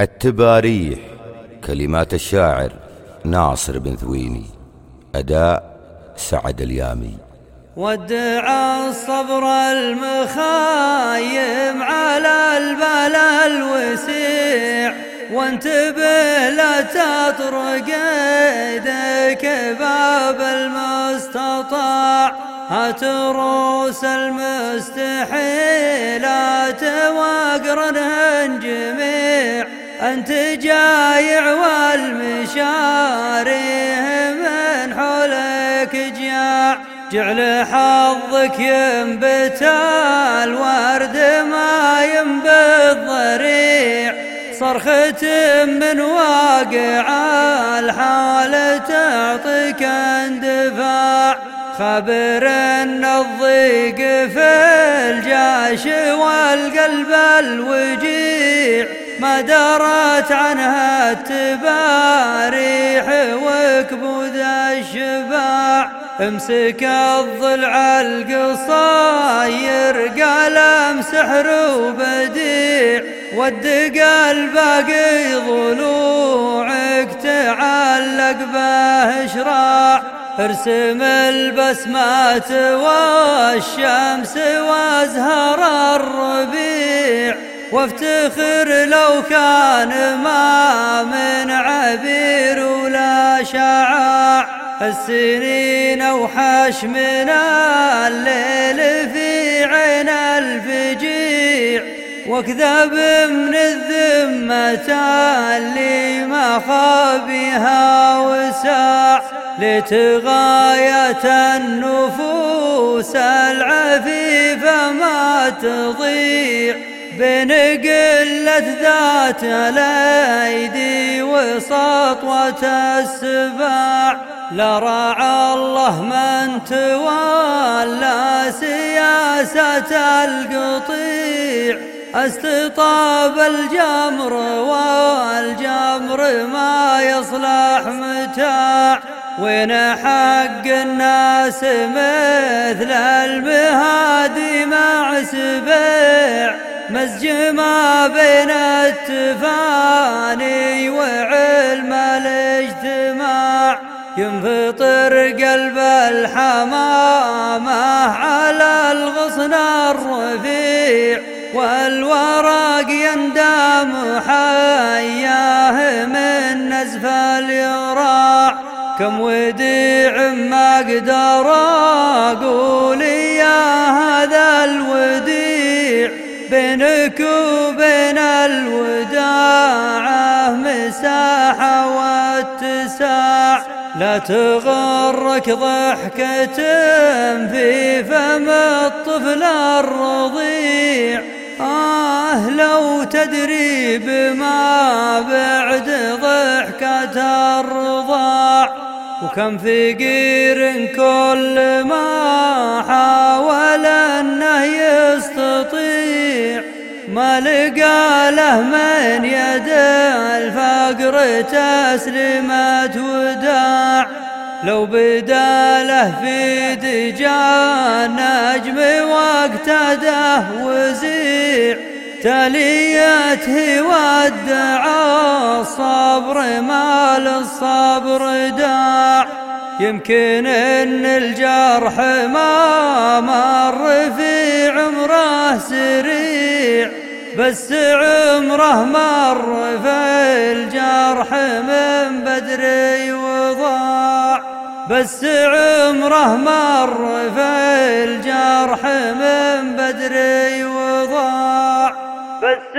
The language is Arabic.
التباريح كلمات الشاعر ناصر بن ثويني أداء سعد اليامي. ودع الصبر المخايم على البال الوسيع وانتبه لا تطرق يدك باب المستطاع. هات روس المستحيلات واقرنهن جميع. أنت جايع والمشاريه من حولك جاع. جعل حظك ينبت الورد ما ينبت ضريع. صرخة من واقع الحال تعطيك اندفاع. خبر أن الضيق في الجاش والقلب الوجيع. ما درت عنها التباريح وكبود الشباع امسك الضلع القصاير قلم سحر وبديع ود قلبك ضلوعك تعلق به شراع. ارسم البسمات والشمس وازهر الربيع. وافتخر لو كان ما من عبير ولا شعاع السنين أوحش من الليل في عين الفجيع. واكذب من الذمة اللي ما خابها وساع. لتغاية النفوس العفيفة ما تضيع. بين قلة ذات الأيدي وسطوة السباع لرعى الله من تولى سياسة القطيع. أستطاب الجمر والجمر ما يصلح متاع. وين حق الناس مثل المهادي مع سبيع؟ مزج ما بين التفاني وعلم الاجتماع ينفطر قلب الحمامة على الغصن الرفيع والورق يندم حياه من نزف اليراع. كم وديع ما أقدر أقول بينك وبين الوداع مساحة واتساع. لا تغرك ضحكة في فم الطفل الرضيع. آه لو تدري بما بعد ضحكة الرضاع. وكم فقير كل ما حاول أنه يستطيع. ما لقى له من يد الفقر تسلمت وداع. لو بدا له في دجا نجم واقتده وزيع. تاليته ودع الصبر ما للصبر داع. يمكن إن الجرح ما مر بس عمره مر في الجرح من بدري وضاع. بس عمره مر في الجرح من بدري وضاع. بس